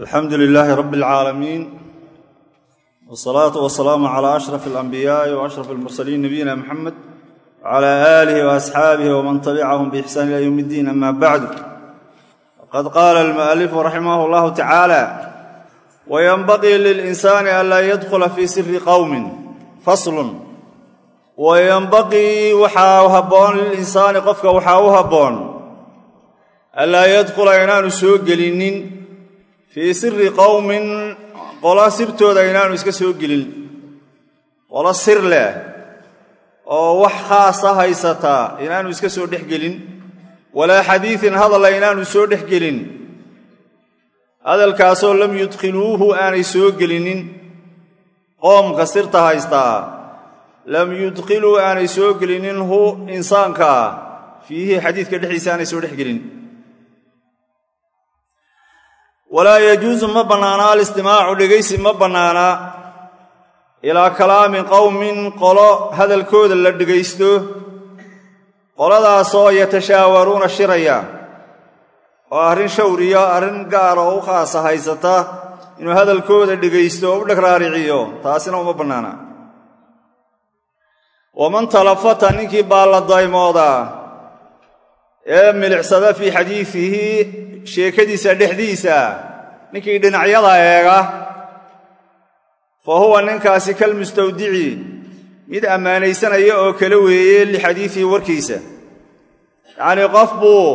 alxamdu lilaahi rabi اlcaalamiin wsalaatu wasalaamu calaa ashraf alanbiyaa'i wa ashraf almursaliin nabiyina muxamed wcala aalihi waasxaabihi waman tabicahum biixsaan ila yowm iddiin ama bacdu waqad qaala almu'alifu raximah llahu tacaala wayanbaqii lilinsaani an laa yadkhula fii siri qowmin faslun. Wayanbaqii waxaa habboon lilinsaani qofka waxaa u habboon anlaa yadkhula inaanu soo gelinin fii siri qowmin qolo sirtooda inaanu iska soo gelin. Qolo sir leh oo wax khaasa haysataa inaanu iska soo dhex gelin. Walaa xadiidin hadalla inaanu soo dhex gelin. Hadalkaasoo lam yudkhiluuhu aanay soo gelinin. Qoomka sirta haystaa lam yudkhiluu aanay soo gelinin hu insaankaa fiihi xadiidka dhexdiisa aanay soo dhex gelin walaa yajuusu ma bannaana alistimaacu dhegaysi ma bannaana ilaa kalaami qowmin qolo hadalkooda la dhegaysto. Qoladaasoo yatashaawaruuna shiraya. Oo arrin shawriya arrin gaara oo u khaasa haysata. Inuu hadalkooda dhegaysto oo u dheg raariciyo taasina uma bannaana waman talafata ninkii baalla daymoodaa. Ee milicsada fii xadiidihi sheekadiisa dhexdiisa ninkii dhinacyada eega fa huwa ninkaasi kalmustawdici mid ammaanaysanaya oo kala weeye lixadiidihi warkiisa. Yacnii qof buu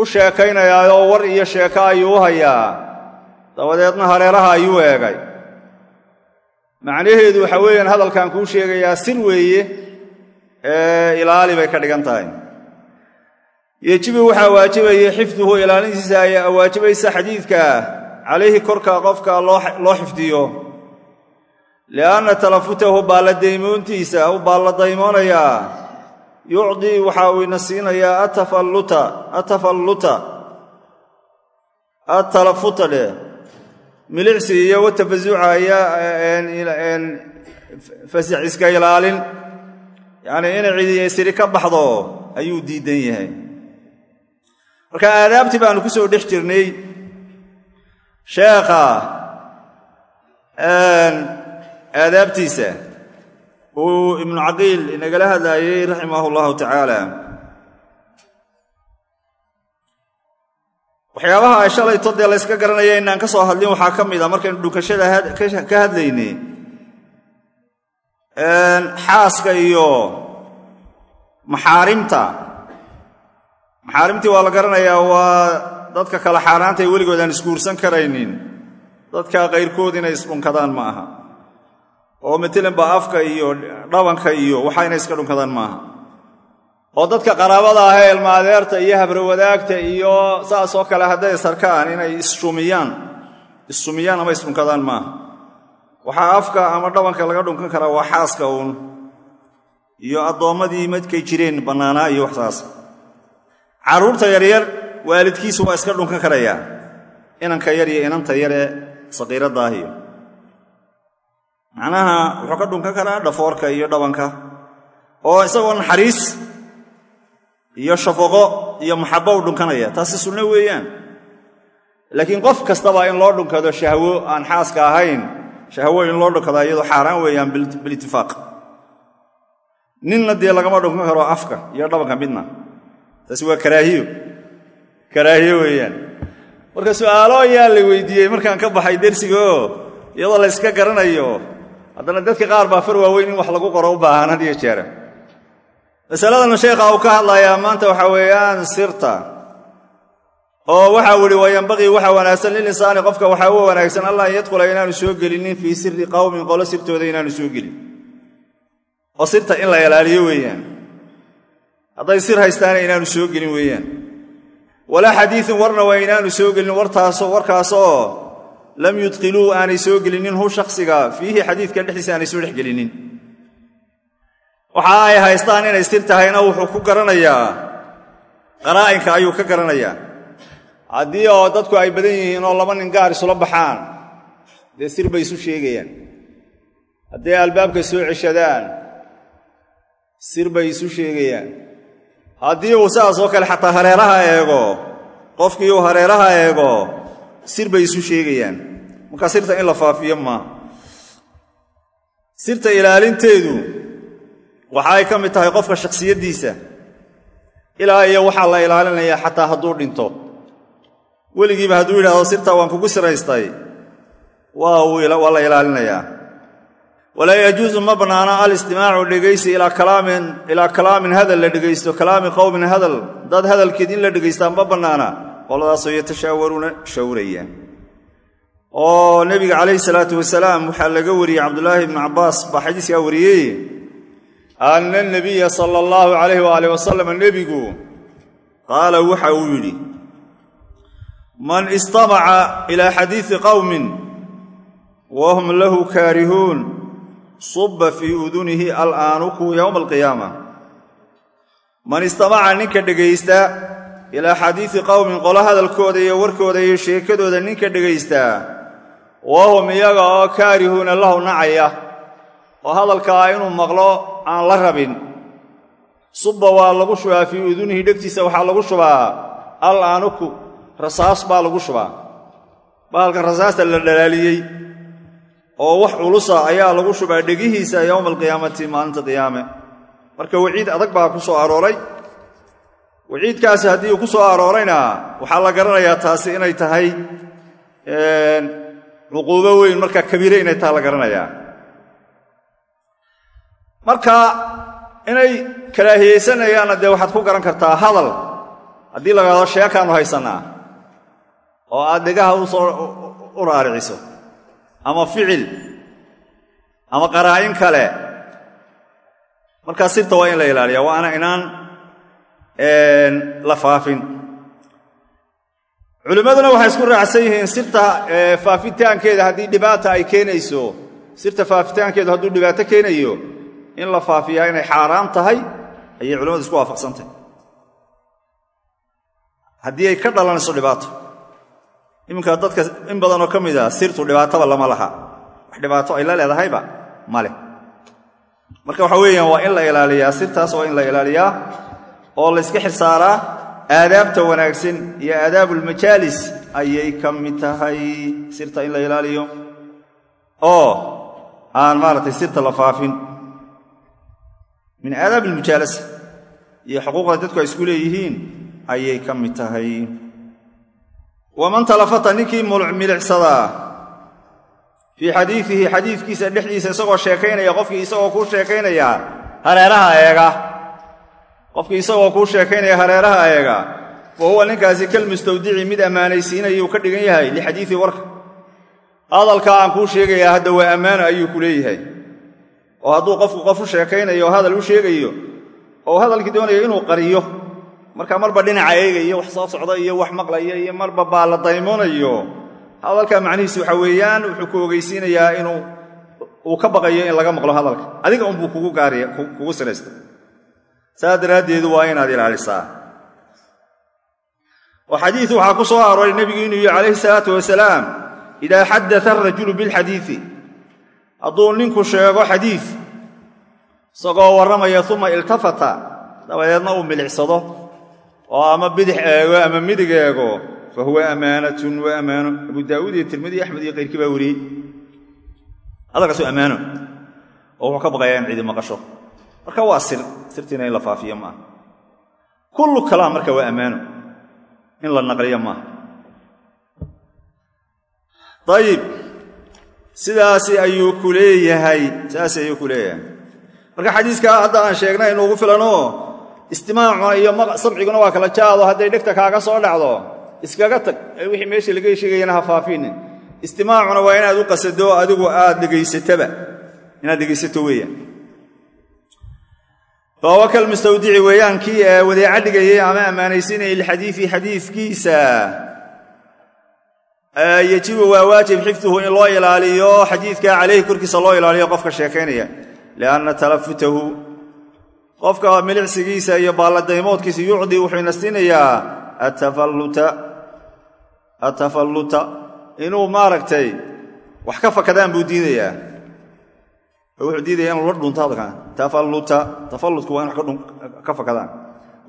u sheekaynayaayoo war iyo sheeko ayuu u hayaa dabadeedna hareeraha ayuu eegay. Macnaheedu waxa weeyaan hadalkan kuu sheegayaa sir weeye ee ilaali bay ka dhigan tahay yejibu waxaa waajibaya xifduhu ilaalintiisa ayaa waajibaysa xadiidka. Calayhi korka qofka loo xifdiyo. Lianna talafutahu baalladaymoontiisa u baalladaymoonaya yucdii waxa uu ina siinayaa atafalluta atalafuta dheh milicsi iyo watafasuca ayaa fasax iska ilaalin. Yacnii inay cidiya siri ka baxdo ayuu diidan yahay marka aadaabtii baanu ku soo dhex jirnay sheekha aadaabtiisa uu ibnu caqiil inagala hadlaayey raximah allahu tacaala. Waxyaabaha ay shalayto dee layska garanaya inaan ka soo hadlin waxaa ka mid a markaynu dhunkashada ka hadlaynay. Xaaska iyo maxaarimta maxaarimtii waa la garanayaa waa dadka kale xaaraanta ay weligood aan isguursan karaynin. Dadka qayrkood inay isdhunkadaan ma aha. Oo matalanba afka iyo dhabanka iyo waxa inay iska dhunkadaan ma aha. Oo dadka qaraabada ah ee ilmaadeerta iyo habrawadaagta iyo saas oo kale hadday sarkaan inay issumiyaan issumiyaan ama isdhunkadaan ma aha. Waxaa afka ama dhabanka laga dhunkan karaa waa xaaska uun. Iyo addoommadii madkay jireen bannaanaa iyo waxsaas carruurta yaryar waalidkiisu waa iska dhunkan karayaa inanka yar iyo inanta yar ee saqiiradaahiyo macnaha wuxuu ka dhunkan karaa dhafoorka iyo dhabanka. Oo isagoo naxariis iyo shafaqo iyo maxabbo u dhunkanaya. Taasi sunno weeyaan. Laakiin qof kastaba in loo dhunkado shahwo aan xaaska ahayn shahwo in loo dhunkadaa iyadoo xaaraan weeyaan bilitifaaq ninna dee lagama dhunkan karo afka iyo dhabanka midna taasi waa karaahiyo. Karaahiyo weeyaan. Marka su'aalo ayaa la weydiiyey markaan ka baxay dersigaoo iyadoo la yska garanayo haddana dadka qaar baa far waaweyn in wax lagu qoro u baahan had iyo jeera masaladan sheekha uu ka hadlayaa maanta waxaa weeyaan sirta oo waxau ihi wayanbaqii waxa wanaagsan lilinsaani qofka waxaa u wanaagsan allah yadkhula inaanu soo gelinin fii siri qowmin qolo sirtooda inaanu soo gelin. Oo sirta in la ilaaliyo weeyaan hadday sir haystaana inaanu soo gelin weeyaan. Walaa xadiiin warna waa inaanu soo gelin warkaasoo lam yudkhiluu aanay soo gelinin hu shaksiga fiihi xadiidka dhexdiisa aanay soo dhex gelinin. Waxa ay haystaan inay sir tahayna wuxuu ku garanayaa qaraa'inka ayuu ka garanayaa. Haddii oo dadku ay badan yihiin oo laba nin gaar isula baxaan dee sir bay isu sheegayaan. Hadday albaabka soo ceshadaan sir bay isu sheegayaan haddii uu saas oo kale xataa hareeraha eego qofkii uu hareeraha eego sir bay isu sheegayaan. Marka sirta in la faafiyo maaha sirta ilaalinteedu waxa ay ka mid tahay qofka shakhsiyaddiisa. Ilaa iyo waxaa la ilaalinayaa xataa hadduu dhinto. Weligiiba hadduu yidhahdo sirtaa waan kugu siraystay waa la ilaalinayaa walaa yajuusu ma bannaana alistimaacu dhegaysi ilaa kalaamin hadal la dhegaysto kalaami qowmin hadal. Dad hadalkeed in la dhegaystaa ma bannaana qoladaasoo yatashaawaruuna shawraya oo nebiga calayhi salaatu wasalaam waxaa laga wariyey cabdulaahi ibnu cabbaas baa xadiiskaa wariyey anna nabiya sala allahu calayh waalih wasalam nebigu qaala waxa uu yidhi man istamaca ilaa xadiisi qowmin wahum lahu kaarihuun subba fii udunihi al'aanuku yowma alqiyaama. Man istamaca ninka dhegaysta ilaa xadiisi qowmin qolo hadalkooda iyo warkooda iyo sheekadooda ninka dhegaystaa wahum iyaga oo kaarihuuna lahu nacaya oo hadalkaa inuu maqlo aan la rabin. Subba waa lagu shubaa fii udunihi dhegtiisa waxaa lagu shubaa al'aanuku rasaas baa lagu shubaa. Bahalkan rasaasta la dhalaaliyey oo wax culusa ayaa lagu shubaa dhegihiisa yowma alqiyaamati maalinta qiyaame. Marka waciid adag baa ku soo arooray. Waciidkaasi haddii uu ku soo aroorayna waxaa la garanayaa taasi inay tahay cuquubo weyn marka kabiire inay taha la garanayaa. Marka inay karaahiyeysanayaanna dee waxaad ku garan kartaa hadal haddii la gaado sheekaannu haysannaa oo aad dhegaha u soo raariciso ama ficil ama qaraa'in kale. Markaa sirta waa in la ilaaliya waana inaan la faafin. Culimmaduna waxay isku raacsan yihiin sirta faafitaankeeda haddii dhibaata ay keenayso. Sirta faafitaankeedu hadduu dhibaato keenayo in la faafiyaa inay xaaraam tahay ayay culimmadu isku waafaqsantahy haddii ay ka dhalanayso dhibaato iminka dadka in badanoo ka mid a sirtu dhibaataba lama laha. Wax dhibaato ay la leedahayba ma leh. Marka waxa weeyaan waa in la ilaaliyaa sirtaas waa in la ilaaliyaa oo la yska xirsaaraa aadaabta wanaagsan iyo aadaabulmajaalis ayay ka mid tahay sirta in la ilaaliyo. Oo aan maaragtay sirta la faafin. Min aadaab almujaalasa iyo xuquuqda dadku ay isku leeyihiin ayay ka mid tahay waman talafata ninkii milicsadaa fii xadiiihi xadiidkiisa dhexdiisa isagoo sheekaynaya qofkii isagoo kuu sheekaynaya hareeraha eega. Qofkii isagoo kuu sheekaynaya hareeraha eega. Fa huwa ninkaasi kalmustawdici mid ammaanaysiinayuu ka dhigan yahay lixadiii warka. Hadalkaa aan kuu sheegayaa hadda waa ammaano ayuu ku leeyahay. Oo hadduu qofku qof u sheekaynayo oo hadal u sheegayo oo hadalkii doonayo inuu qariyo marka marba dhinaca eegayo wax soo socda iyo wax maqlaya iyo marba baalla daymoonayo. Hadalka macnihiisu waxa weeyaan wuxuu ku ogeysiinayaa inuu uu ka baqayo in laga maqlo hadalka. Adiga unbuu kugu gaariya kugu sinaysta saas daraaddeedu waa inaad ilaalisaa. Oo xadiidu waxaa ku soo arooray nebigu inuu yihi calayhi salaatu wasalaam idaa xaddata arajulu bilxadiidi hadduu ninku sheego xadiid isagoo warramaya uma iltafata dabadeedna uu milicsado oo ama bidix eego ama midig eego fa huwa ammaanatun waa ammaano abu daa'uud iyo tirmidi axmed iyo kayrkii baa wariyey. Hadalkaas waa ammaano oo wuxuu ka baqayaa in cidi maqasho. Marka waa sir sirtiina in la faafiyo maaha kullu kalaam marka waa ammaano in la naqliyo maaha ayib sidaasi ayuu ku leeyahay. Sidaasi ayuu ku leeyahay. Marka xadiiskaa hadda aan sheegnay inuugu filanoo istimaacuna iyo samciguna waa kala jaado hadday dhegta kaaga soo dhacdo iskaga tag. Wixii meesha laga sheegayana ha faafinin. Istimaacuna waa inaad u qasado adigu aad dhegaysataba. Inaad dhegaysato weeyaan. Fahuwa kalmustawdici weeyaan kii wadeeca dhigayay ama ammaanaysiinayay lixadiii xadiikiisa yejibu waa waajib xifduhu in loo ilaaliyo xadiidka calayhi korkiisa loo ilaaliyo qofka sheekaynaya. Lianna talafutahu qofka milicsigiisa iyo baalladaymoodkiisa yucdi wuxuu inastinayaa atafalluta inuu maaragtay wax ka fakadaan buu diidayaa. Wuxuu diidaya inuu la dhunto hadalkan tafalluta tafallutku waa in wax ka fakadaan.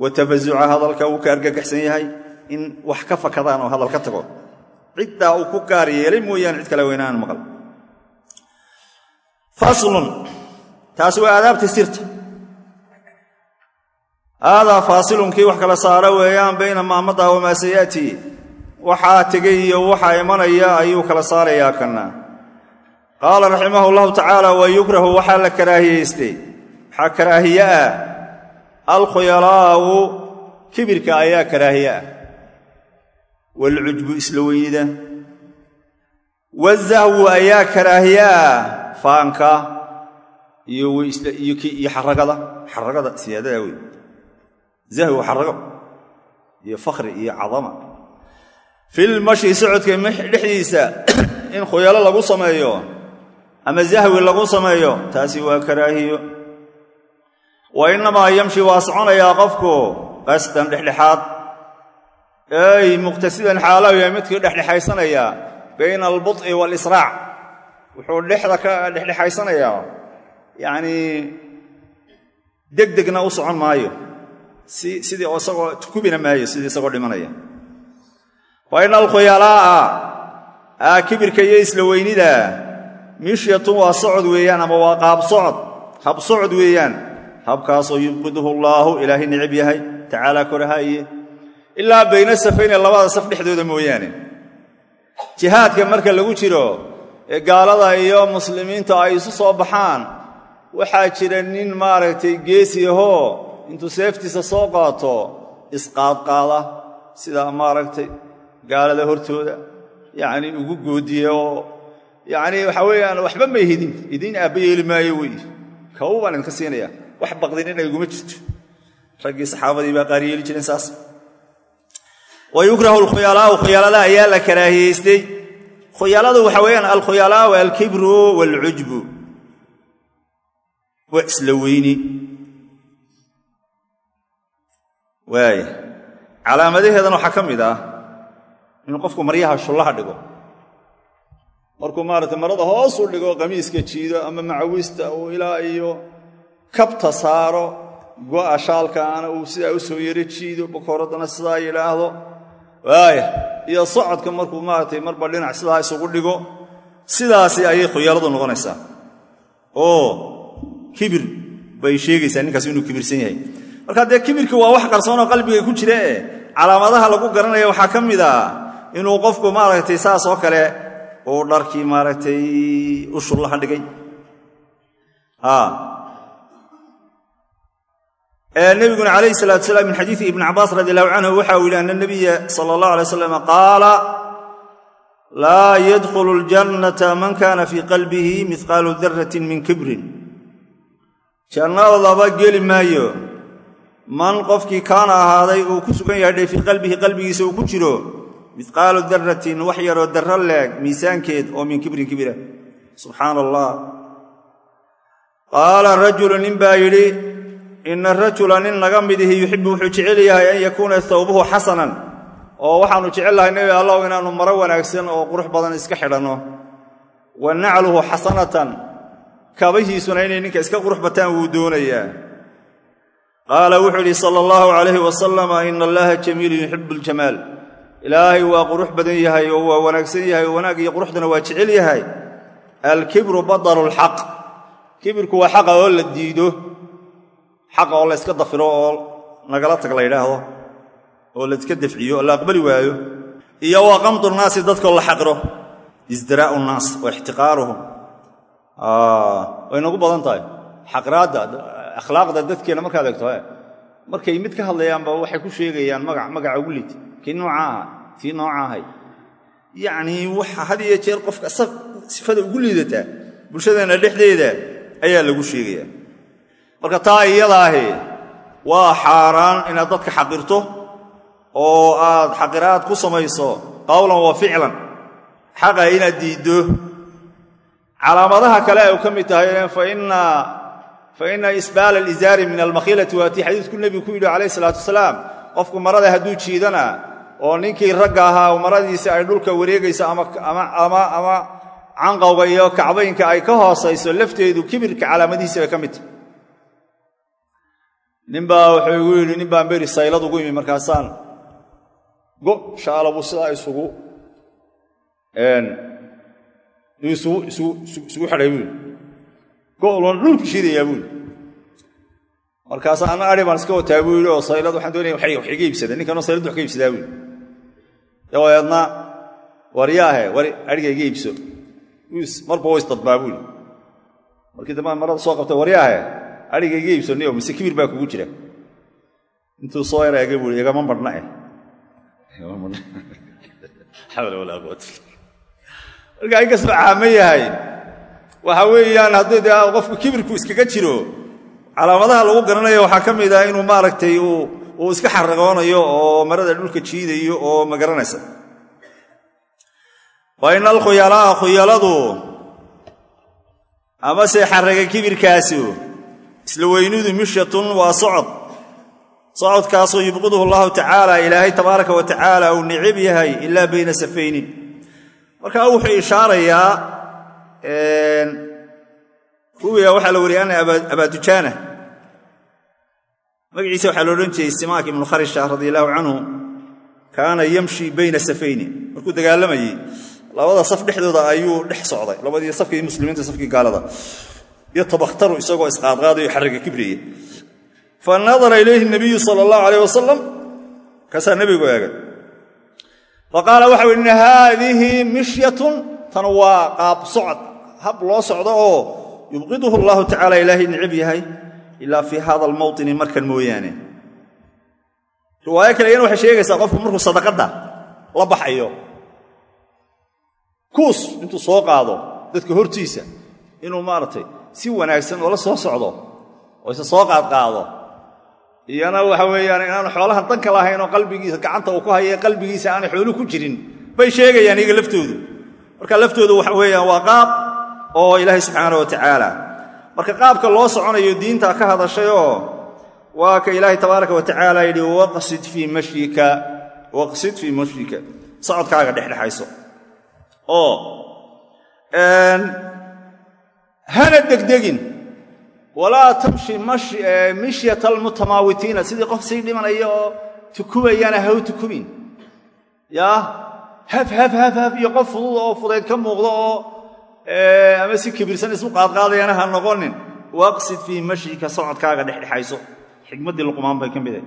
Wa tafazuca hadalka wuu ka argagaxsan yahay in wax ka fakadaan oo hadal ka tago. Ciddaa uu ku gaar yeelay mooyaane cid kale weynaan maqal. Faslun taasi waa aadaabta sirta haadaa faasilun kii wax kala saara weeyaan bayna maamada wamaa sayaatii waxaa tegay iyo waxaa imanaya ayuu kala saarayaa kana qaala raximahu llahu tacaala wa yukrahu waxaa la karaahiyaystay waxaa karaahiye ah alkhuyalaa'u kibirka ayaa karaahiye ah waalcujbu isla weynida. Wazahwu ayaa karaahiye ah faanka iyo xaragada. Siyaadada wey zahwi xarago iyo fakhri iyo cadama. Filmashi socodka dhexdiisa in khuyalo lagu sameeyo ama zahwi lagu sameeyo taasi waa karaahiyo. Wa innamaa yamshi waa soconayaa qofku qasdan dhexdhexaad. Ey muqtasidan xaalaw yahay midkii dhexdhexaysanaya bayna albud'i waalisraac wuxuu dhexda ka dhexdhexaysanayaa yacnii degdegna u socon maayo sidii isagoo kubina maayo sidii isagoo dhimanaya. Fa ina alkhuyalaa'a kibirka iyo isla weynida mishyatun waa socod weeyaan ama waa qaab socod? Hab socod weeyaan. Habkaasoo yubqiduhu allaahu ilaahay necab yahay tacaala korahaaye ilaa bayna safayne labada saf dhexdooda mooyaane. Jihaadka marka lagu jiro ee gaalada iyo muslimiinta ay isu soo baxaan waxaa jira nin maaragtay geesi ahoo intuu seeftiisa soo qaato isqaadqaada sida maaragtay gaalada hortooda yacnii ugu goodiye oo yacnii waxaa weeyaan waxba may hidin idiin aabba yeeli maayo wey. Kawu baan idinka siinaya wax baqdinina iguma jirto. Raggii saxaabadii baa qaar yeeli jireen saas. Wa yukrahu alkhuyalaa'u ayaa la karaahiyaystay khuyaladu waxa weeyaan alkhuyalaa'u alkibru waalcujbu waa isla weyni waaya calaamadaheedana waxaa ka mid ah inuu qofku maryaha shullaha dhigo. Markuu maaragtay marada hoos u dhigo qamiiska jiido ama macawista uu ilaa iyo kabta saaro go'a shaalkaana uu sidaa u soo yaro jiido bakooraddana sidaa yidhaahdo. Waaya iyo socodka markuu maaragtay marba dhinac sidaa isugu dhigo sidaasi ayay khuyaaladu noqonaysaa. Oo kibir bay sheegaysaa ninkaas inuu kibirsan yahay marka dee kibirki waa wax qarsoonoo qalbiga ku jira e calaamadaha lagu garanaya waxaa ka mid ah inuu qofku maaragtay saas oo kale uu dharkii maaragtay u shullaha dhigay. Nebiguna calayhi salatu salaam min xadiidi ibni cabaas radi allahu canhu waxa uu yidhi ana nabiya sala allah alay wasalam qaala laa yadkhulu ljannata man kana fii qalbihi mihqaalu daratin min kibrin jannadaba geli maayo man qofkii kaana ahaaday uu ku sugan yahay fii qalbihi qalbigiisa uu ku jiro mihqaalu daratin wax yaroo darro leeg miisaankeed oo min kibrin kibira. Subxaana allah qaala rajulu nin baa yidhi ina rajula nin naga midihi yuxibbu wuxuu jecel yahay an yakuuna thawbuhu xasanan oo waxaannu jecel lahay nebi allahu inaannu maro wanaagsan oo qurux badan iska xidhanno wa nacluhu xasanatan kabahiisuna inay ninka iska qurux bataan wuu doonayaa qaala wuxuu idhi sala allahu calayhi wasalam ina allaha jamiilun yuxibu aljamaal ilaahay waa qurux badan yahay oo waa wanaagsan yahay oo wanaag iyo quruxduna waa jecel yahay alkibru badalu lxaq kibirku waa xaqa oo la diido xaqa oo layska dafiro oo nagala tag la ydhaahdo oo layska dafciyo la aqbali waayo iyo waa qamdu nnaasi dadkoo la xaqiro isdiraa'u nnaas wa way nagu badan tahay xaqraadda akhlaaqda dadkeenna markaad eegto markay mid ka hadlayaanba waxay ku sheegayaan magac magaca ugu lid kii nooca aha tii nooca ahay yacnii waxa had iyo jeer qofka sifada ugu liidataa bulshadeenna dhexdeeda ayaa lagu sheegayaa marka taa iyadaahi waa xaaraan inaad dadka xaqirto oo aad xaqiraad ku samayso qowlan wa ficlan. Xaqa inaad diiddo. Calaamadaha kale ay ka mid tahay fa ina isbaala alizaari min almakhilati waatii xadiidku nebigu ku yidhi calayh isalaatu wasalaam qofku marada hadduu jiidana oo ninkii ragga ahaa maradiisi ay dhulka wareegayso ama canqowga iyo kacbaynka ay ka hoosayso lafteedu kibirka calaamadihiisi bay ka mid tahay ninbaa wuxuu igu yidhi nin baan beri saylad ugu imi markaasaan go shaala buu sidaa isugu isugu go'loon dhulku shidayaa buuli markaas ana ari baan iska wataa buu yidhi oo saylad waxaan doonaya wax iga iibsada ninkanoo saylad wax ka iibsadaa buuli dabadeedna waryaahe war adhiga iga iibso. Marba wa isdadbaa buuli markii dambe marada soo qabta waryaahe adhiga iga iibso niyo mise kibir baa kugu jira. Intuu soo ereega buui igama marhna eh. Marka inkastoo caamo yahay waxa weeyaan haddii dee qofku kibirku iskaga jiro calaamadaha lagu garanayo waxaa ka mid ah inuu maaragtay uu iska xaragoonayo oo marada dhulka jiidayo oo ma garanaysa. Wa ina alkhuyalaa khuyaladu amase xaraga kibirkaasu isla weynidu mishatun waa socod. Socodkaasoo yubqiduhu allahu tacaala ilaahay tabaaraka wa tacaala uu nicib yahay ilaa bayna safaynin. Markaa wuxuu ishaarayaa ruwiga waxaa la wariyay ana abaadujaana magaciisa waxaa lo odhan jiray simaak ibnu kharisha radia allahu canhu kaana yamshi bayna safayni. Markuu dagaalamayey labada saf dhexdooda ayuu dhex socday. Labadii safkii muslimiinta safkii gaalada. Iyo tabakhtaru isagoo isqaadqaadayo xarriga kibriya. Fa nadara ilayhi nabiyu sala allahu alayh wasalam kaasaa nebigu eegay. Fa qaala waxau yidhi haadihi mishyatun tan waa qaab socod hab loo socdo oo yubqiduhu allahu tacala ilaahay nicib yahay ilaa fii hada almawtini markan mooyaane. Riwaayo kale iyana sheegaysaa qofku markuu sadaqadda la baxayo kuus intuu soo qaado dadka hortiisa inuu maaragtay si wanaagsan oo la soo socdo oo isa soo qaadqaado iyana waxa weeyaan inaanu xoolahan danka lahayn oo qalbigiisa gacanta uu ku haye qalbigiisa aanay xooluhu ku jirin bay sheegayaan iyaga laftoodu. Marka laftoodu waxa weeyaan waa qaab oo ilaahay subxaana wa tacaala marka qaabka loo soconayo diinta ka hadashayoo waa ka ilaahay tabaaraka wa tacaala yidhi waqsid fii mashyika waqsid fii mashyika. Socodkaaga dhexdhexayso. Oo hana degdegin. Walaa tamshi mishyata almutamaawitiina sidii qof sii dhimanaya oo tukubayana ha u tukubin. Yaa haf haf haf haf iyo qof fudud oo fudayd ka muuqdo oo ama si kibirsan isu qaadqaadayana ha noqonin. Waqsid fii mashyika socodkaaga dhexdhexayso. Xikmaddii luqmaan bay ka mid ahy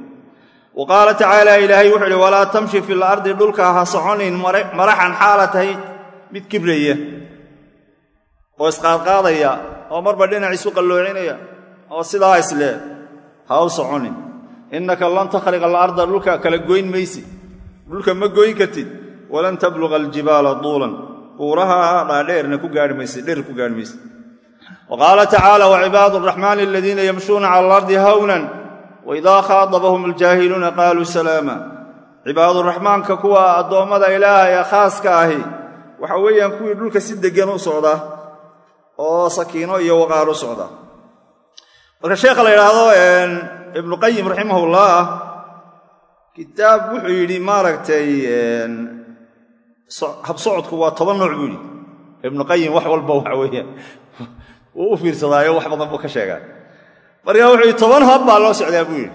wa qaala tacaala ilaahay wuxuu ihi walaa tamshi fi lardi dhulka ha soconin maraxan xaala tahay mid kibraya oo isqaadqaadaya oo marba dhinac isu qalloocinaya oo sidaa isle ha u soconin. Innaka lan takhriqa alarda dhulka kala goyn maysid dhulka ma goyn kartid. Walan tabluqa aljibaala duulan buuraha dhaadheerna ku gaari maysid dheer ku gaari maysid wa tacaala wacibaadu araxmaani aladiina yamshuuna cala alardi hawnan waidaa khaadabahum aljaahiluuna qaaluu salaama. Cibaaduraxmaanka kuwa addoommada ilaahay ee khaaska ahi waxa weeyaan kuwii dhulka si deggan u socda oo sakiino iyo waqaar u socda. Marka sheekha la yidhaahdo ibnu qayim raximahullah kitaab wuxuu yidhi maaragtay habsocodku waa toban nooc buu yidhi. Ibnu qayim wax walba waxa weeyaan. Wuu u fiirsadaayo wax badan buu ka sheegaa. Marka wuxuu yidhi toban hab baa loo socdaa buu yidhi.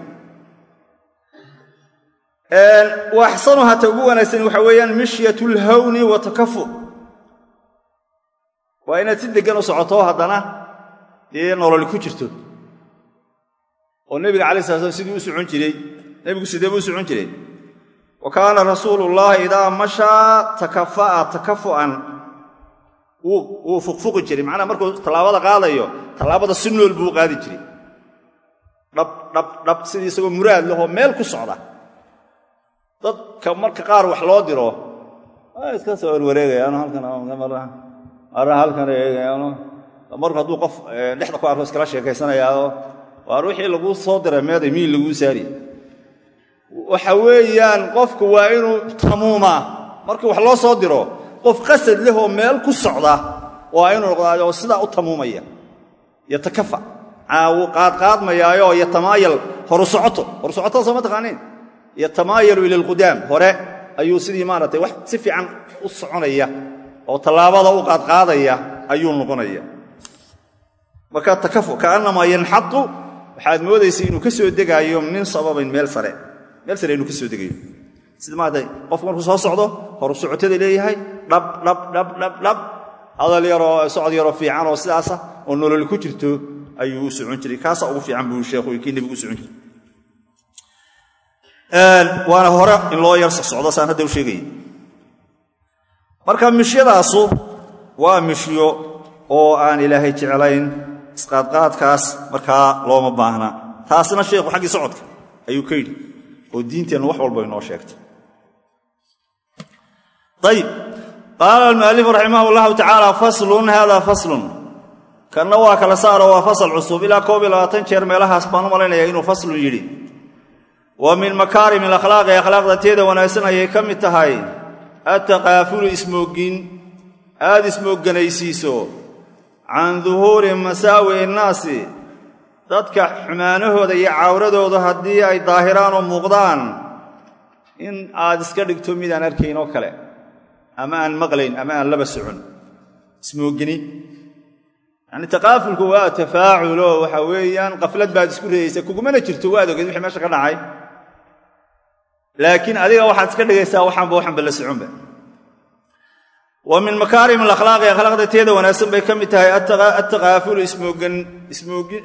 Waaxsanu hata ugu wanaagsan waxa weeyaan mishyat lhawni wa takafu. Waa inaad si deggan u socoto haddana dee nololi ku jirto. Oo nebiga calai sala slam siduu u socon jiray nebigu sidee buu socon jiray wa kaana rasuulu llaahi idaa mashaa takafa'a takafu'an wuu fuqfuqi jiray macnaha markuu tallaabada qaadayo tallaabada si nool buu qaadi jiray dhab dhab dhab sidii isagoo muraad lahoo meel ku socda dadka marka qaar wax loo diro iska soo warwareegayaano halkan halkan eegayaano marku hadduu qof dhexda ku arko iskala sheekaysanayaao waar wixii laguu soo diray meeday miil laguu saari waxa weeyaan qofku waa inuu tamuumaa markii wax loo soo diro qof qasad leh oo meel ku socda waa inuu noqdaa oo sidaa u tamuumaya. Yatakafa. Qaadqaadmayaayo yatamaayal horu socoto. Horu socotada sooma taqaaniin? Yatamaayalu ila alqudaam hore. Ayuu sidii maaragtay wax si fiican u soconaya oo tallaabada u qaadqaadaya ayuu noqonaya. Marka takafu. Kaannamaa yanxadu waxaad moodaysa inuu ka soo degaayo min sababin meel sare meel sare inuu ka soo degayo. Sida maarata qofku markuu soo socdo horu socotada leeyahay dhab dhab dhab dhab dhab. Hadal yaroo socod yaroo fiican oo sidaasa oo nolol ku jirto ayuu u socon jiray. Kaasaa ugu fiican buu sheekhu kii nebigu u socon jiray. Waana hore in loo yar socdo saan hadda u sheegaya marka mishyadaasu waa mishyo oo aan ilaahay jeclayn isqaadqaadkaas markaa looma baahna. Taasna sheekhu xaggii socodka ayuu ka yidhi oo diinteennu wax walba inoo sheegtay ayib qaala almu'alifu raximah allahu tacaala faslun hada faslun. Kanna waa kala saaro waa fasal cusub. Ilaa koob iyo labaatan jeer meelahaas baan u malaynayaa inuu faslun yidhi. Wa min makaarim alakhlaaqi akhlaaqda teeda wanaagsan ayay ka mid tahay. Attaqaafulu ismoogin aad ismoogganaysiiso. Can duhuuri masaawi innaasi dadka xumaanahooda iyo cawradooda haddii ay daahiraan oo muuqdaan in aad iska dhigto midaan arkayn oo kale ama aan maqlayn ama aan laba socon. Ismoogini. Yacni taqaafulku waa tafaaculo waxa weeyaan qaflad baad isku reeyeysa kugumana jirto waad ogeed wixii meesha ka dhacay. Laakiin adiga waxaad iska dhigaysaa waxaanba waxanba la soconba wa min makaarim alakhlaaqi akhlaaqda teeda wanaagsan bay ka mid tahay attaqaafulu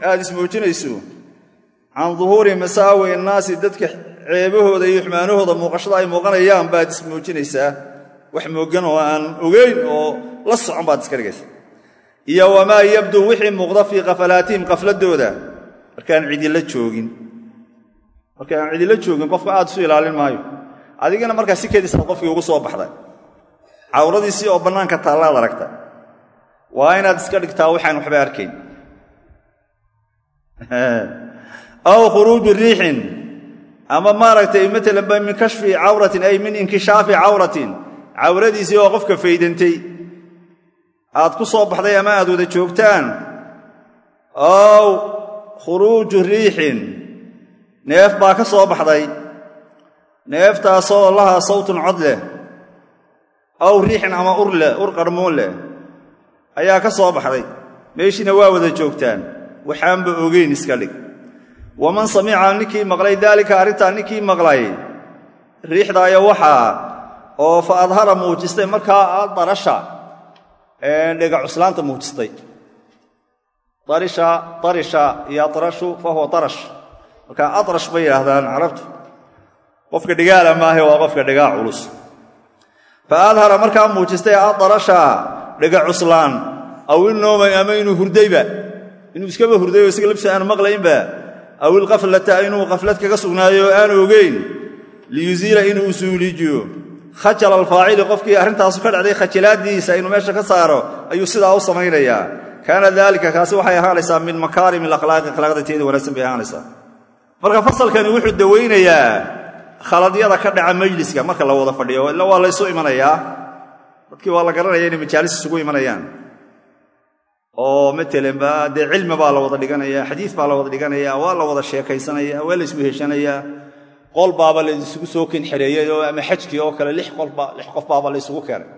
aad ismoojinayso. Can duhuuri masaawi innaasi dadka ceebahooda iyo xumaanahooda muuqashada ay muuqanayaan baad ismoojinaysaa. Wax moogan oo aan ogeyn oo la socon baad iska dhigaysaa. Iyo wamaa yabduu wixii muuqda fii khafalaatihim qafladooda. Markaan cidila joogin. Marka aan cidila joogin qofka aad isu ilaalin maayo. Adigana markaa si kedisaad qofkii ugu soo baxday cawradiisii oo bannaanka taallaad aragta. Waa inaad iska dhigtaa waxaan waxba arkayn. Aw khuruuju riixin. Ama maaragtay maalan ba min kashfi cawratin ay min inkishaafi cawratin cawradiisii oo qofka faydantay. Aad ku soo baxday ama aad wada joogtaan? Aw khuruuju riixin. Neef baa ka soo baxday. Neeftaasoo lahaa sawtun cod leh aw riixin ama ur leh ur qarmuun leh. Ayaa ka soo baxday. Meeshiina waa wada joogtaan. Waxaanba ogeyn iska dhig. Waman samica ninkii maqlay daalika arrintaa ninkii maqlay? Riixdaayo waxaa oo fa adhara muujistay markaa darasha. Dhega cuslaanta muujistay. Arisha iyo atrashu fa huwa arash marka atrash bay yidhaahdaan carabtu. Qofka dhigaala maahe waa qofka dhigaa culus fa adhara markaa muujistay adarasha dhega cuslaan. Aw ilnoomay ama inuu hurdayba? Inuu iskaba hurdayo isaga labsi aan maqlaynba? Aw ilqaflata inuu qaflad kaga sugnaayo oo aan ogeyn? Liyuziila inuu suulijiyo. Khajala alfaacili qofkii arrintaasu ka dhacday khajilaadiisa inuu meesha ka saaro ayuu sidaa u samaynayaa. Kaana daalika kaasi waxay ahaanaysaa min makaarim alakhlaaqi akhlaaqda teeda wanaagsan bay ahaanaysaa. Marka fasalkani wuxuu dawaynayaa khaladyada ka dhaca majliska marka la wada fadhiyo illa waa laysu imanayaa dadkii waa la garanaya inay majaalis isugu imanayaan. Oo matelanba dee cilmi baa la wada dhiganaya xadiis baa la wada dhiganaya waa la wada sheekaysanaya waa la isweheshanayaa qol baaba la isugu soo ken xereeyey oo ama xajkii oo kale lix qof baaba la isugu keenay.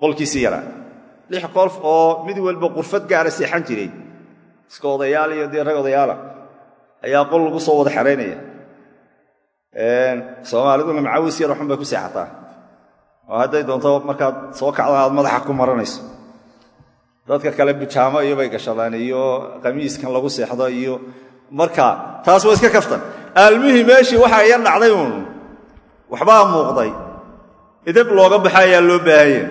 Qolkiisii yaraa lix qof oo mid walba qurfad gaara seexan jiray. Iska odayaal iyo dee rag odayaala ayaa qol lagu soo wada xeraynaya soomaaliduna macawis yar waxun bay ku seexataa. Oo hadday doonto markaad soo kacdan aad madaxa ku maranayso. Dadka kale bijaamo iyobay gashadaan iyo qamiiskan lagu seexdo iyo marka taas waa iska kaftan. Aalmihii meeshii waxaa yar dhacday uun waxbaa muuqday. Idab looga baxa ayaa loo baahanya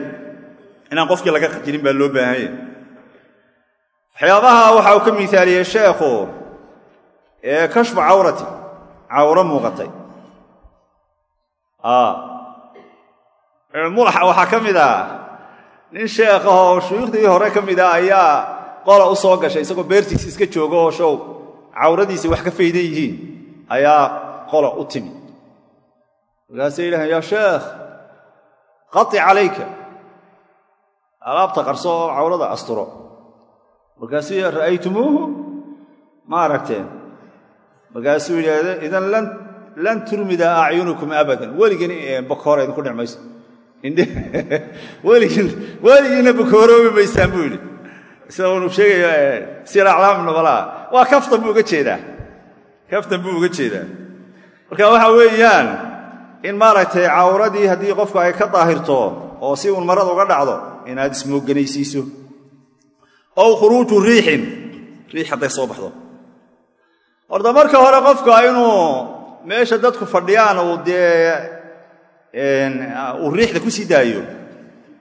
inaan qofkii laga qajirin baa loo baahanya waxyaabaha waxa uu ka miaaliyey sheekhu ee kashfu cawrati cawro muuqatay mulaxa waxaa ka mid ah nin sheekh ahoo shuyuukhdii hore ka mid ah ayaa qola u soo gashay isagoo beertiisi iska jooga oo show cawradiisii wax ka faydan yihiin ayaa qola u timi. Markaasay yidhahaan yaa sheekh qati calayka. Alaabta qarso oo cawrada asturo. Markaasuu ra'aytumuuhu? Ma aragteen. Markaasuu yidhi idan lan turmida acyunukum abadan. Weligin bakoora idinku dhic mayso weligiinna bakooroobi maysaan buu yidhi. Sida unu sir aclaam nubalaa waa kaftan buu uga jeedaa. Kaftan buu uga jeedaa. Marka waxa weeyaan in maaragtay cawradii haddii qofku ay ka daahirto oo si uun marada uga dhacdo inaad ismooganaysiiso ow khuruuju riixin. Riix hadday soo baxdo. Horta marka hore qofka inuu meesha dadku fadhiyaan uu dee uu riixda ku sii daayo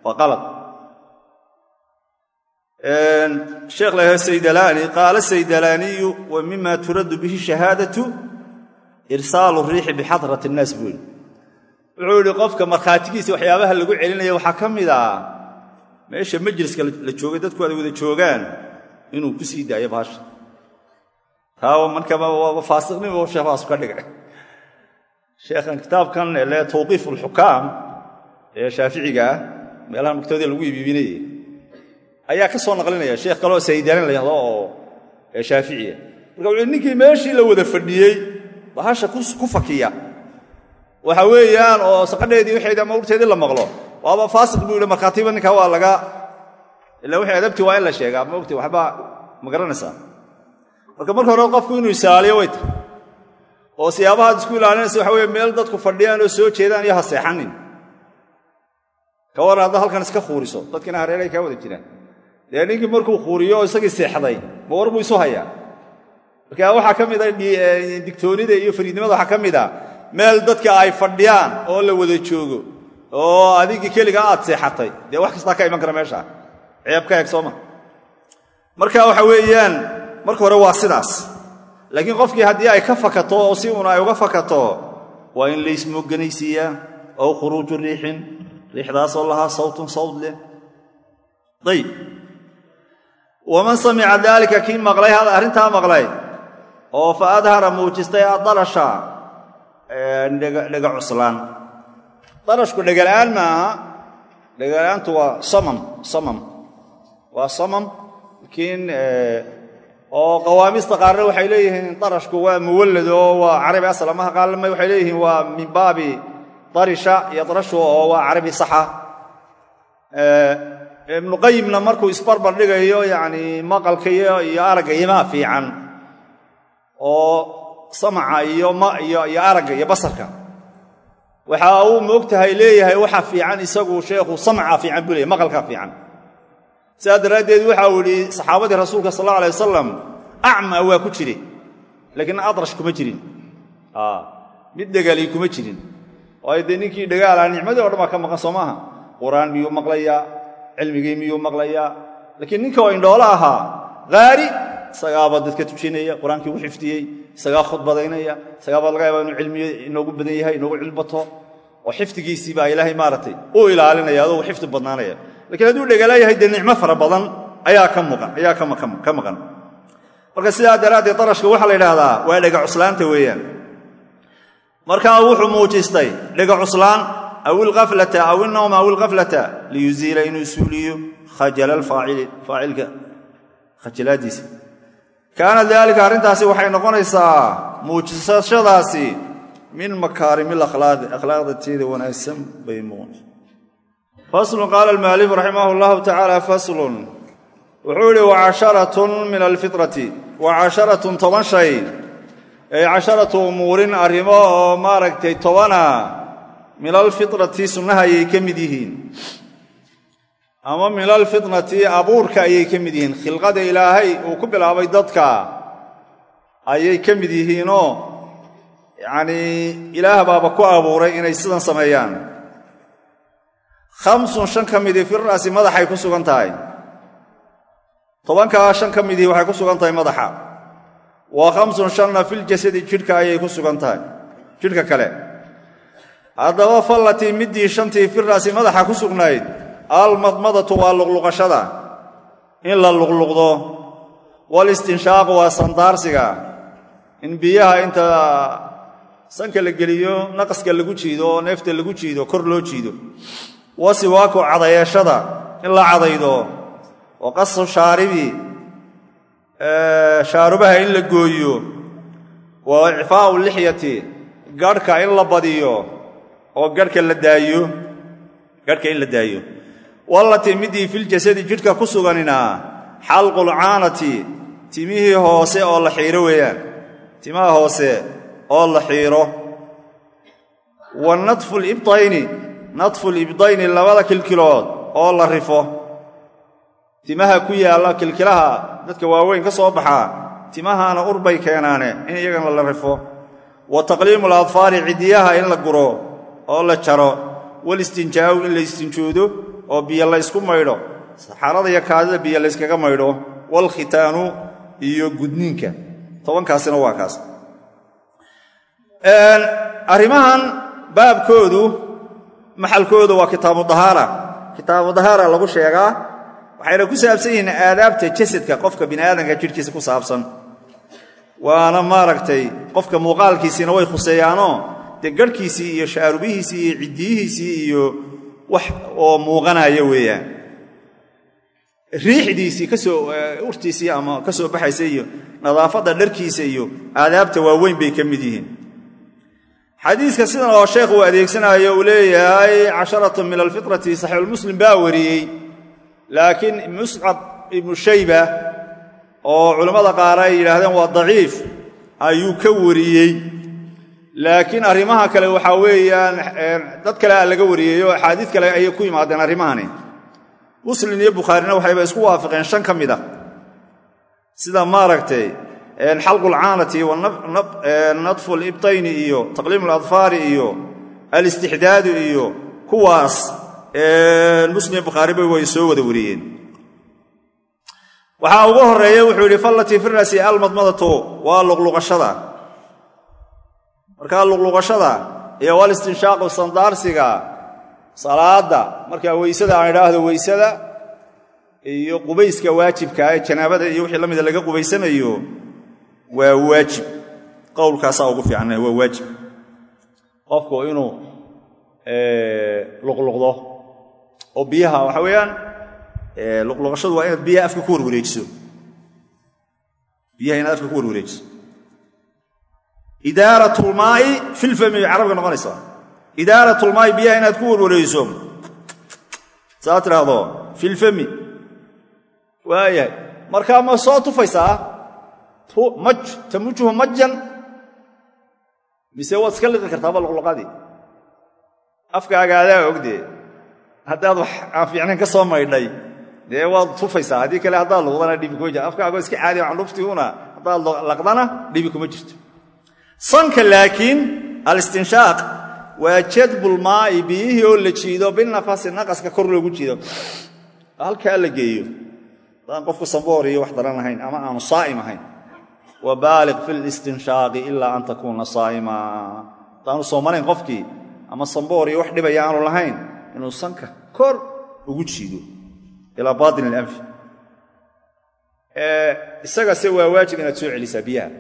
waa qalad. Sheekh laha saydalaani qaala saydalaaniyu wa mima turaddu bihi shahaadatu irsaalu riixi bixadrat innaas buu yidhi. Wuxuu yidhi qofka markhaatigiisa waxyaabaha lagu celinaya waxaa ka mid ah meesha majliska la joogay dadku ay wada joogaan inuu ku sii daayo baasha taa waaba faasiqnimo sheekhaas ka dhigay sheekhan kitaabkan le tawqiif alxukaam ee shaaficiga ah meelaha maktabada lagu iibiibinayay ayaa ka soo naqlinaya. Sheekh la yahdo oo shaaficiya marka wuxuu ninkii meeshii la wada fadhiyey bahasha ku fakiya. Waxa weeyaan oo saqadheedii waxeedi ama la maqlo. Waaba faasiq buu yidhi markhaatiba ninkaa waa laga ila wixii adabti waa in la sheegaa maogti waxba ma garanaysaa. Marka marka hore qofku inuu isaaliyo way tahay oo siyaabahaad isku ilaalinaysa waxa weye meel dadku fadhiyaan oo soo jeedaan iyo ha seexanin. Ka waran hadda halkan iska khuuriso dadkiina hareeray kaa wada jiraan. Dee ninkii markuu khuuriyo oo isagii seexday ma war buu isu hayaa. Marka waxaa ka mida digtoonida iyo fariidnimada waxaa ka mid a meel dadka ay fadhiyaan oo la wada joogo oo adigii keligaa aad seexatay. Dee wax kastaa ka iman kara meesha. Ceeb ka eg sooma marka waxa weeyaan marka hore waa sidaas laakiin qofkii haddii ay ka fakato oo si uun ay uga fakato waa in laysmoganaysiiyaa ow khuruuju riixin riixdaasoo lahaa sawtun sawd leh. Ayb. Waman samica daalika kii maqlay arrintaa maqlay oo fa adhara muujistay adalasha dhega cuslaan. Dalashku dhegala'aan maaha dhegala'aantu waa samam samam. Waa samam laakiin oo qawaamista qaarna waxay leeyihiin darashku waa muwallad oo waa carabi aslamaha qaarna waxay leeyihiin waa min baabi darisha iyo darashu oo waa carabi saxa. Ibnu qayimna markuu isbarbar dhigayo yacni maqalka iyo aragga iyomaa fiican oo samaca iyo ma iyo aragga iyo basarka. Waxa uu moogtahay leeyahay waxa fiican isagu sheekhu samca fiican buu leeyahy maqalka fiican sidaa daraaddeed waxa uu yidhi saxaabadii rasuulka sal alla alay wasalam acma waa ku jire laakiin adrash kuma jirin. Mid dhegali kuma jirin. Waayo dee ninkii dhagaalaha nicmadii o dhan baa ka maqan soo maaha. Qur'aan miyuu maqlayaa? Cilmigii miyuu maqlayaa? Laakiin ninka oo indhoolo ahaa haari isagaaba dadka tujinaya qur'aankii u xifdiyey isagaa khudbadaynaya isagaabaa laga yaaba inuu cilmiyo inoogu badan yahay inoogu xifdi badnaanaya lakiin hadduu dhegalayahay dee nicmo fara badan ayaa ka maqan marka sidaa daraaddeed darashka waxaa la yidhaahdaa waa dhega cuslaanta weeyaan. Markaa wuxuu muujistay dhega cuslaan aw ilkhaflata aw innawma aw ilkhaflata liyuziila inuu suuliyo khajala alfaacili faacilka khajalaaddiisa kaana daalika arrintaasi waxay noqonaysaa muujisashadaasi min makaarimi lakhlaaqi akhlaaqdateeda wanaagsan bay noqonaysa faslun qaala almaalifu raximah allahu tacaala faslun. Wuxuu yidhi wacasharatun min alfitrati. Wa casharatun toban shay. Ay casharatu umuurin arrimo oo maaragtay tobana min alfitrati sunnaha ayay ka mid yihiin. Ama min alfitnati abuurka ayay ka mid yihiin. Khilqada ilaahay uu ku bilaabay dadka ayay ka mid yihiinoo yacnii ilaah baaba ku abuuray inay sidan sameeyaan khamsun shan ka midii fi ra'si madaxay ku sugan tahay. Tobankaa shan ka midii waxay ku sugan tahay madaxa. Wa khamsun shanna filjasadi jidhka ayay ku sugan tahay jidhka kale. Haddaba fallatii middii shantii fi ra'si madaxa ku sugnayd almadmadatu waa luqluqashada. In la luqluqdo walistinshaaqu waa sandaarsiga. In biyaha inta sanka la geliyo naqaska lagu jiido oo neefta lagu jiido kor loo jiido wasiwaaku cadayeeshada in la cadaydo. Wa qasu shaaribi shaarubaha in la gooyo. Wa icfaa'u lixyati garhka in la badiyo oo garhka la daayo. Garhka in la daayo. Wallatii midii filjasadi jidhka ku suganina xalqulcaanati timihii hoose oo la xiiro weeyaan. Timaha hoose oo la xiiro. Wa nadfu libtayni nadfu libdayni labada kilkilood oo la rifo. Timaha ku yaalla kilkilaha dadka waaweyn ka soo baxaa timahaana urbay keenaane in iyagana la rifo. Wa taqliimu aladfaari ciddiyaha in la guro oo la jaro. Walistinjaa'u in la istinjoodo oo biyo laysku maydho. Saxaarada iyo kaadida biyo layskaga maydho. Waalkhitaanu iyo gudniinka. Tobankaasina waa kaas. Arrimahan baabkoodu maxalkoodu waa kitaabu dahaara. Kitaabu dahaara lagu sheegaa waxayna ku saabsan yihiin aadaabta jasadka qofka bini'aadanka jidhkiisa ku saabsan. Waana maaragtay qofka muuqaalkiisiina way khuseeyaanoo dee garhkiisii iyo shaarubihiisii iyo ciddiyihiisii iyo wax oo muuqanaya weeyaan. Riixdiisii ka soo urtiisii ama ka soo baxaysa iyo nadaafadda dharkiisa iyo aadaabta waaweyn bay ka mid yihiin xadiiska sidan oo sheekh uu adeegsanayo uu leeyahay casharatun min alfitrati saxiixulmuslim baa wariyey laakiin muscab ibnu shayba oo culammada qaar ay yidhaahdeen waa daciif ayuu ka wariyey. Laakiin arrimaha kale waxaa weeyaan dad kale a laga wariyey oo axaadiid kale ayay ku yimaadeen arrimahani muslim iyo bukhaarina waxayba isku waafaqeen shan ka mid a sida maaragtay xalqu lcaanati nadfu libtayni iyo taqliimu aladfaari iyo alistixdaadu iyo kuwaas muslim bukhaariba way soo wada wariyeen. Waxaa ugu horreeya wuxuu yidhi fallatii firasi almadmadatu waa luqluqashada. Markaa luqluqashada iyo walistinshaaqu sandaarsiga salaadda markaa weysada aan idhaahdo weysada iyo qubayska waajibka ee janaabada iyo wixii la mida laga qubaysanayo waa waajib. Qowlkaasaa ugu fiicna waa waajib. Qofku inuu luqluqdo oo biyaha waxa weeyaan luqluqashadu waa inaad biyaha afka ku warwareejiso. Biyaha inaad afka ku warwareejiso. Idaaratulmaa'i filfami bay carabka noqonaysaa idaaratulmaa'i biyaha inaad ku warwareejiso. Saa tidhaahdo filfami waayahay markaa ma soo tufaysaa tamujuhu majan mise waad iska liqi kartaaba luqluqadii afkaaga adaa ogdee haddaad wax aan fiicnayn ka soo maydhay dee waad tufaysaa. Haddii kale haddaad luqdana dhibi kuma jirto afkaagoo iska caadiya candhuftiuna haddaad laqdana dhibi kuma jirto. Sanka laakiin alistinshaaq waa jadbulmaa'i biyihii oo la jiido binafasi naqaska kor loogu jiido. Halkaa la geeyo. Haddaan qofku samboor iyo wax daran ahayn ama aanu saa'im ahayn wabaaliq fi listinshaaqi ilaa an takuuna saa'ima haddaanu soomanayn qofkii ama samboor iyo wax dhibaya aanu lahayn inuu sanka kor ugu jiido ilaa baatin ilanfi waa waajib inaad soo celisaa biyaha.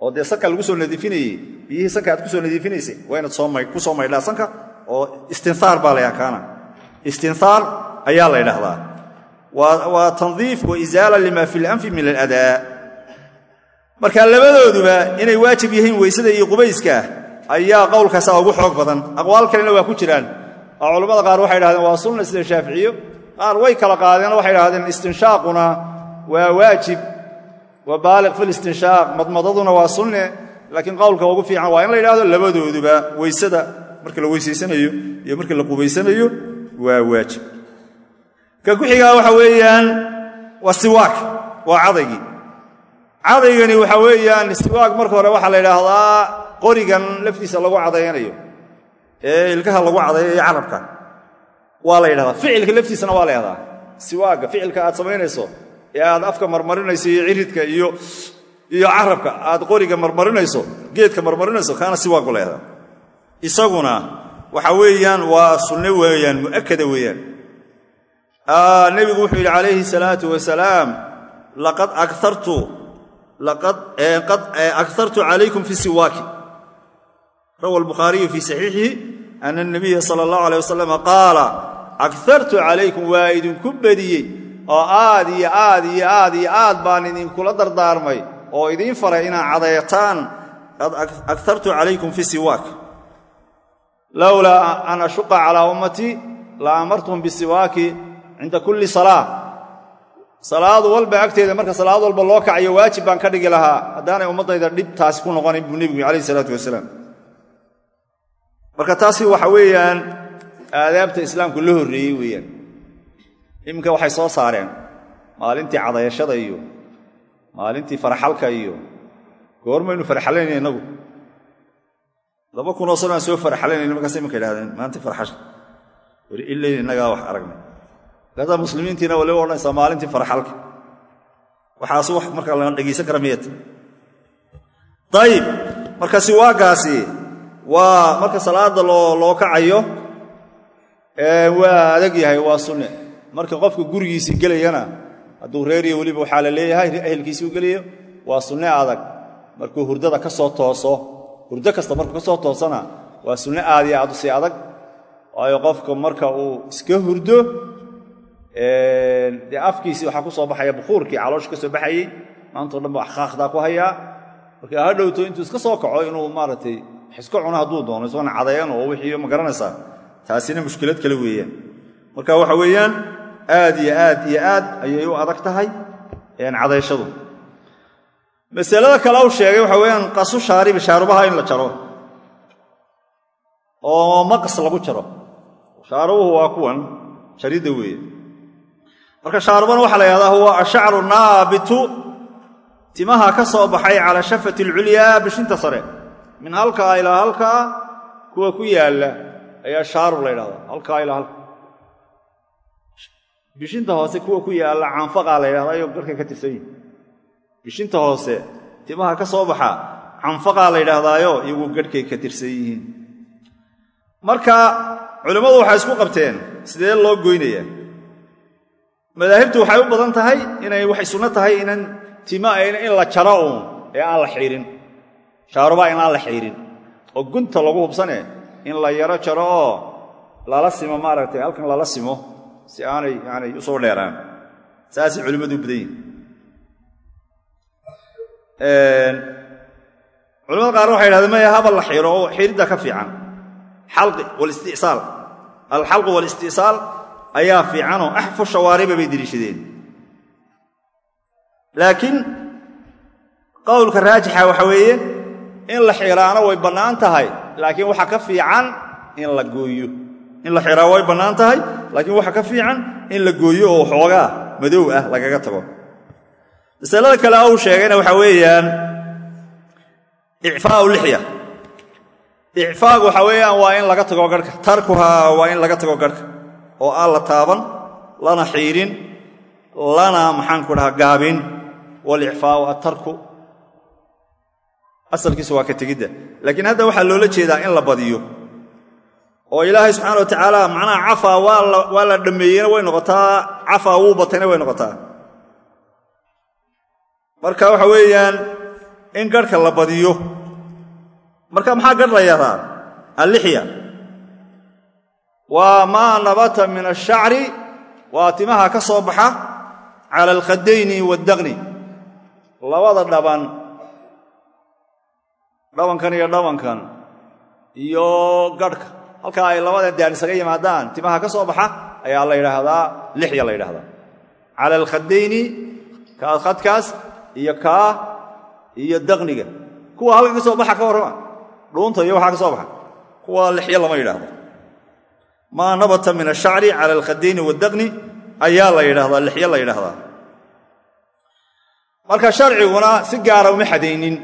Oo dee sanka lagu soo nadiifinayey biyihii sanka aad ku soo nadiifinaysay waa inaad ku soo maydhaa sanka oo istinhaar baa la yakaana istinhaar ayaa la ydhahdaa waa tandiif wa isaala lima fi lanfi min aladaa marka labadooduba inay waajib yihiin weysada iyo qubayska ayaa qowlkaasa ugu xoog badan. Aqwaal kalena waa ku jiraan. Oo culammada qaar waxay dhahdeen waa sunna sida shaaficiyo. Qaar way kala qaadeen waxay dhahdeen istinshaaquna waa waajib wa baaliq fi listinshaaq madmadaduna waa sunne. Laakiin qowlka ugu fiican waa in la yidhahdo labadooduba weysada marka la weysaysanayo iyo marka la qubaysanayo waa waajib. Ka ku xigaa waxa weeyaan waa siwaak waa cadaygii cadaygani waxa weeyaan siwaak marka hore waxaa la yidhaahdaa qorigan laftiisa lagu cadaynayo. Ee ilkaha lagu cadayo iyo carabka. Waa la yidhahdaa ficilka laftiisana waa la yhahdaa siwaaga ficilka aad samaynayso ee aad afka marmarinayso iyo ciridka iyo carabka aad qoriga marmarinayso geedka marmarinayso kaana siwaagu la yhahdaa isaguna waxa weeyaan waa sunne weeyaan mu'akada weeyaan. Nebigu wuxuu yidhi calayhi salaatu wasalaam laqad akartu akartu calaykum fi siwaaki. Rawa albukhaariyu fii saxiixihi ana anabiya sala allahu alay wasalam qaala akartu calaykum waa idinku badiyey oo aad iyo aad iyo aad iyo aad baan idinkula dardaarmay oo idiin faray inaad cadeetaan akartu calaykum fi siwaak lowlaa an ashuqa calaa ummatii la amartum bisiwaaki cinda kulli salaa salaad walba agteeda marka salaad walba loo kacayo waajib baan ka dhigi lahaa. Haddaanay dhib taasi ku noqonayn buu nebigu calayh isalaatu wasalaam. Marka taasi waxa weeyaan aadaabta islaamku la horreeyey weeyaan. Iminka waxay soo saareen maalintii cadayashada iyo maalintii farxalka iyo goormaynu farxalayna innagu laba kunoo sano aan soo farxalanayna markaas iminka idhahdeen maalintii farxasha weli ilayn innagaa wax aragnay markaasaa muslimiintiina waliba odhanaysaa maalintii farxalka waxaasu wax markaa la dhegaysan kara miyat ayib marka siwaagaasi waa marka salaada loo kacayo waa adag yahay waa sunne. Marka qofka gurigiisii gelayana hadduu reeriyo weliba waxaa la leeyahay ehelkiisii u gelayo waa sunne adag. Markuu hurdada ka soo tooso hurdo kasta markuu ka soo toosana waa sunne aad iyo aad u sii adag. Waayo qofka marka uu iska hurdo dee afkiisii waxaa ku soo baxaya bukuurkii caloosha ka soo baxayey maantao dhan ba axqaaqdaa ku hayaa. Marka ha dhowto intuu iska soo kaco inuu maaragtay wax iska cuno hadduu doono isagona cadayan oo wixii ma garanaysaa taasina mushkilad kale weeyaan. Marka waxa weeyaan aad iyo aad iyo aad ayay u adag tahay cadayshadu masalada kale u sheegay waxa weeyaan qasu shaaribi shaarubaha in la jaro. Oo maqas lagu jaro. Shaarubuhu waa kuwan jaridda weeye marka shaarubana waxaa la yhahdaa huwa ashacru naabitu. Timaha ka soo baxay cala shafati alculyaa bishinta sare. Min halkaa ilaa halkaa kuwa ku yaalla ayaa shaarub la ydhahdaa halkaa ilaa halka. Bishinta hoose kuwa ku yaalla canfaqaa la ydhahdaa ayoo garhka ka tirsan yihi bishinta hoose timaha ka soo baxa canfaqaa la ydhaahdaayo iyagu garhkay ka tirsan yihiin. Marka culimmadu waxay isku qabteen sidee loo goynaya madaahibtu waxay u badan tahay inay waxay sunno tahay inan tima in la jaro uun ee aan la xiirin shaarubaa in aan la xiirin oo gunta lagu hubsane in la yaro jaro oo lala simo maaragtay halkan lala simo si aanay yaanay u soo dheeraan. Saasay culimmadu u badan yihiin qaarna waxay yidhahdeen maya haba la xiiro oo xiiridda ka fiican. Xalqi walisti'saal. Alxalqu walisti'saal ayaa fiicanoo axfu shawaariba bay deliishadeen laakiin qowlka raajixa waxa weeye in la xiraano way bannaan tahay laakiin waxa ka fiican in la gooyo. In la xiraa way bannaan tahay laakiin waxa ka fiican in la gooyo oo xoogaa madow ah lagaga tago. Masalada kale uu sheegayna waxaa weeyaan icfaau lixya. Icfaagu waxa weeyaan waa in laga tago garhka tarkuhaa waa in laga tago garhka oo aan la taaban lana xiirin lana maxaanku dhahaa gaabin. Walicfaau attarku asalkiisu waa ka tegidda. Laakiin hadda waxaa loola jeedaa in la badiyo. Oo ilaahay subxana wa tacaala macnaha cafaa waa la dhammeeyeyna way noqotaa cafaa wuu batayna way noqotaa. Marka waxa weeyaan in garhka la badiyo. Marka maxaa garh la yadaa allixya waa maa nabata min ashacri waa timaha ka soo baxa cala alkhadayni waddaqni labada dhaban dhabankan iyo dhabankan iyo garhka halkaa ay labada daan isaga yimaadaan timaha ka soo baxa ayaa la yidhaahdaa lixya la yidhahdaa cala alkhadayni khadkaas iyo kaa iyo daqniga. Kuwa halka ka soo baxa ka warrama dhuunta iyo waxaa ka soo baxa. Kuwa lixya lama yidhaahdo maa nabata min ashacri cala alkhadayni waddaqni ayaa la yidhahdaa lixyo la yidhaahdaa marka sharciguna si gaara uma xadaynin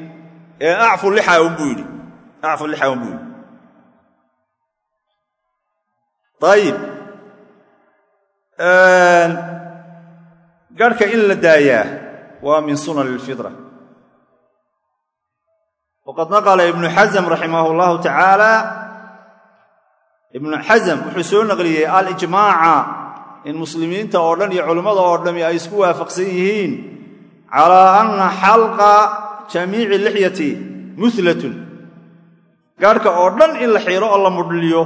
ee acfu lixa unbuu yidhi. Acfu lixa unbuu yidhi. Ayib garhka in la daayaa waa min sunan alfitra waqad naqala ibnu xasm raximah allahu tacaala ibnu xasm wuxuu soo naqliyey alijmaaca in muslimiinta oo dhan iyo culimmada oo dhami ay isku waafaqsan yihiin calaa anna xalqa jamiici lixyati muhlatun gaadhka oo dhan in la xiiro oo la mudhliyo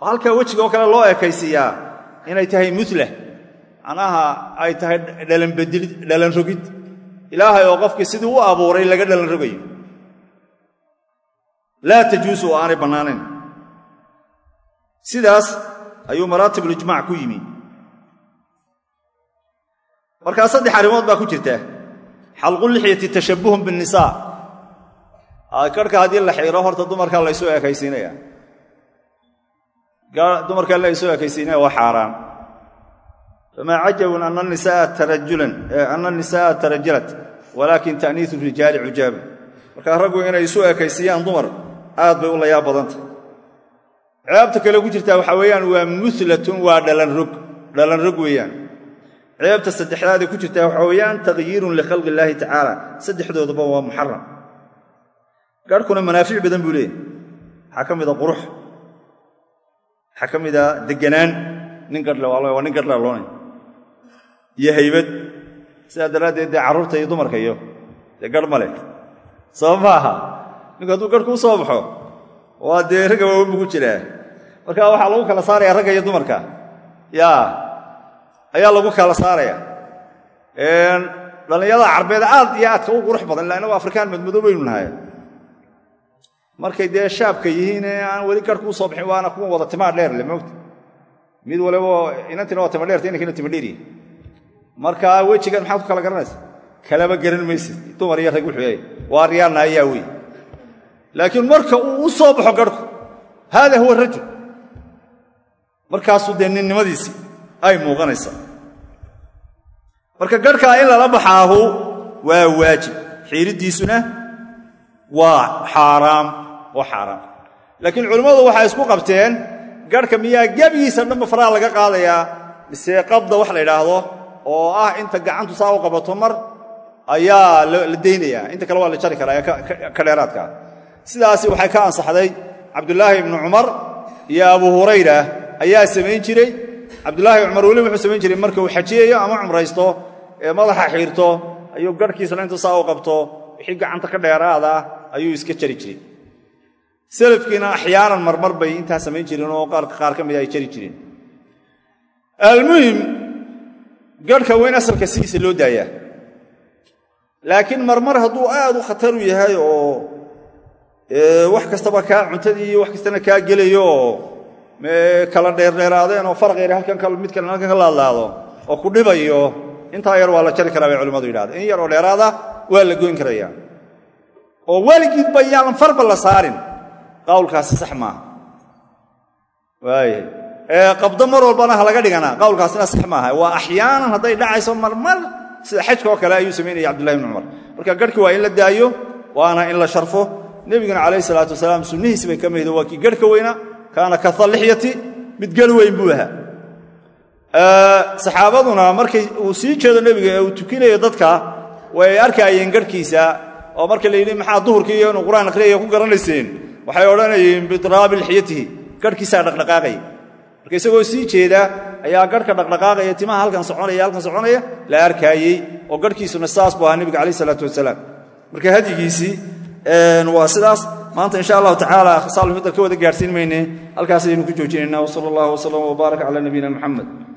oo halkaa wejiga oo kale loo ekaysiiyaa inay tahay muhlah macnaha ay tahay dhalanbedilid dhalan rogid. Ilaahay oo qofkii sidii u abuuray laga dhalan rogayo. Laa tajuusu oo aanay bannaanayn sidaas ayuu maraatibulijmac ku yimi. Markaa saddex arrimood baa ku jirta. Xalqulixyati tashabbuhun binnisaa karhka haddii la xiiro horta dumarkaa laysu ekaysiinaya. Dumarka la isu ekaysiinaya waa xaaraan. Famaa cajabun ana nisaaa tarajalat walaakin ta'niisu rijaali cujaaban markaa raggu inay isu ekaysiiyaan dumar aad bay u layaab badanta ceebta kale ku jirtaa waxaa weeyaan waa muhlatun waa dhalanrog dhalanrog weeyaan. Ceebta saddexdaadee ku jirtaa waxaa weeyaan takhyiirun likhalqi illaahi tacaala. Saddexdoodaba waa muxaram garhkuna manaafic badan buu leeyahy waxaa ka mida qurux. Waxaa ka mida deganaan nin gadhle waa nin gadhlaa loonay iyo haybad. Sidaa daraaddeed dee carruurta iyo dumarka iyo dee garh ma leh. Sabab ma aha. Ninku hadduu garhku u soo baxo waa dee ragga waawen bugu jiraa marka waxaa lagu kala saaraya ragga iyo dumarka. Yaa ayaa lagu kala saaraya. Dhallinyarada carbeed aad iyo aadka u qurux badan illa inagu afrikaan madmadow baynu nahay. Markay dee shaabka yihiin ee aan weli garhku u soo baxin waana kuwa wada timaa dheer le moogta mid waliba inantina waa tima dheerta inankina tima dheeriya marka wejigan maxaad ku kala garanaysa? Kalaba garan maysid. Dumar iyo rag wuxuu yahay waa riyaanna wey laakiin marka uu u soo baxo garhku haada huwa rajul. Markaasuu dee ninnimadiisi ay muuqanaysaa marka garhkaa in lala baxaahu waa waajib. Xiiriddiisuna waa xaaraam waa xaaraam. Laakiin culimmadu waxay isku qabteen garhka miyaa gebigiisa dhanba faraha laga qaadayaa mise qabda wax la yidhaahdo oo ah inta gacantu saa u qabato mar ayaa la daynayaa. Inta kale waa la jari karaa ee ka dheeraadkaa sidaasi waxay ka ansaxday cabdulaahi ibnu cumar iyo abu hurayra. Ayaa samayn jiray. Cabdulaahi cumar weli wuxuu samayn jiray marka uu xajiyayo ama cumraysto ee madaxa xiirto ayuu garhkiisana intu saa u qabto wixii gacanta ka dheeraada ayuu iska jari jiray. Salafkiina axyaanan marmar bay intaa samayn jireen oo qaar ka mida ay jari jireen. Almuhim garhka weyn asalka sidiisa loo daayaa. Laakiin marmar hadduu aad u khatar u yahay oo wax kastaba kaa cuntadii iyo wax kastana kaa gelayo. Kala dheerdheeraadeen oo faraq yar halkan mid kale halkan ka laadlaado oo ku dhibayo intaa yar waa la jari karaa bay culimmadu yidhahdeen in yar oo dheeraada waa la goyn karaya oo weligiidba yaanan farba la saarin. Qawlkaasi sax maaha. Waayahay qabdo mar walbana laga dhiganaa qawlkaasina sax maaha. Waa axyaanan hadday dhacayso marmar sida xajka oo kale ayuu samaynaya cabdullahi bni cumar. Marka garhkii waa in la daayo waana in la sharfo nebiguna calayh salaatu wasalaam sunnihiisi bay ka mihdo waa kii garhka weyna kaana kaha lixyati mid gel weyn buu ahaa. Saxaabaduna markay uu sii jeedo nebiga ee uu tukinayo dadka way arkaayeen garhkiisa oo marka la yidhi maxaa duhurkii iyo inuu qur'aan akhriyayo ku garanayseen? Waxay odhanayeen bitraabi lixyatihi garhkiisaa dhaqdhaqaaqaya marka isagoo sii jeeda ayaa garhka dhaqdhaqaaqaya timaha halkan soconaya halkan soconaya la arkaayey oo garhkiisuna saas buu ahaa nebiga calayh isalaatu wasalaam. Marka hadyigiisii waa sidaas. Maanta insha allahu tacaala khasaalmidda ka wada gaarhsiin mayne. Halkaas ayaynu ku joojinayna. Wsala allah wslam wbaarak cala nabiyina muxamed